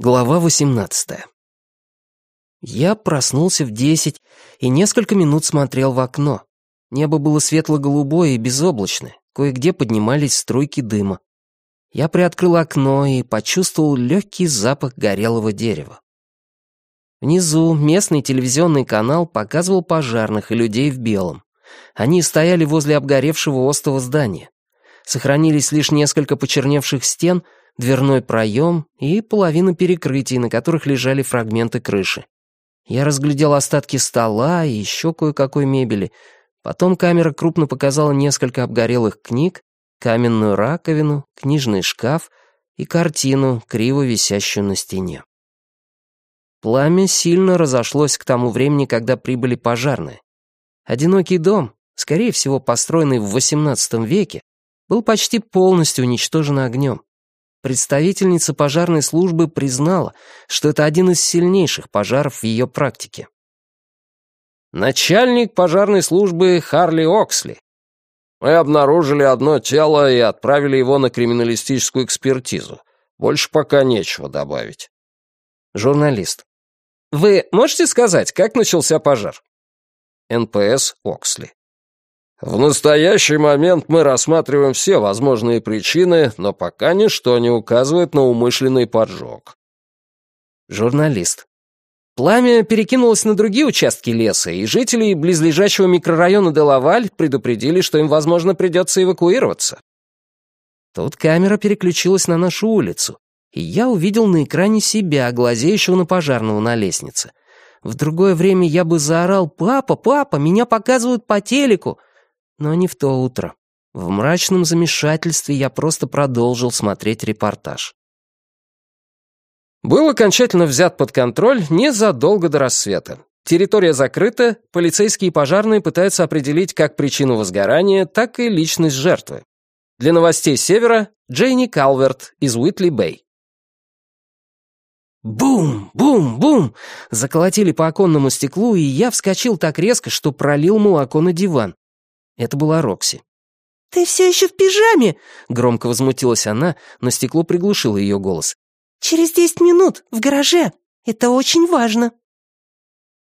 Глава 18 Я проснулся в десять и несколько минут смотрел в окно. Небо было светло-голубое и безоблачное, кое-где поднимались струйки дыма. Я приоткрыл окно и почувствовал легкий запах горелого дерева. Внизу местный телевизионный канал показывал пожарных и людей в белом. Они стояли возле обгоревшего остова здания. Сохранились лишь несколько почерневших стен — дверной проем и половина перекрытий, на которых лежали фрагменты крыши. Я разглядел остатки стола и еще кое-какой мебели. Потом камера крупно показала несколько обгорелых книг, каменную раковину, книжный шкаф и картину, криво висящую на стене. Пламя сильно разошлось к тому времени, когда прибыли пожарные. Одинокий дом, скорее всего построенный в XVIII веке, был почти полностью уничтожен огнем. Представительница пожарной службы признала, что это один из сильнейших пожаров в ее практике. Начальник пожарной службы Харли Оксли. Мы обнаружили одно тело и отправили его на криминалистическую экспертизу. Больше пока нечего добавить. Журналист. Вы можете сказать, как начался пожар? НПС Оксли. В настоящий момент мы рассматриваем все возможные причины, но пока ничто не указывает на умышленный поджог. Журналист. Пламя перекинулось на другие участки леса, и жители близлежащего микрорайона Делаваль предупредили, что им, возможно, придется эвакуироваться. Тут камера переключилась на нашу улицу, и я увидел на экране себя, глазеющего на пожарного на лестнице. В другое время я бы заорал «Папа, папа, меня показывают по телеку!» Но не в то утро. В мрачном замешательстве я просто продолжил смотреть репортаж. Был окончательно взят под контроль незадолго до рассвета. Территория закрыта, полицейские и пожарные пытаются определить как причину возгорания, так и личность жертвы. Для новостей Севера Джейни Калверт из Уитли-Бэй. Бум, бум, бум! Заколотили по оконному стеклу, и я вскочил так резко, что пролил молоко на диван. Это была Рокси. «Ты все еще в пижаме?» — громко возмутилась она, но стекло приглушило ее голос. «Через десять минут, в гараже. Это очень важно».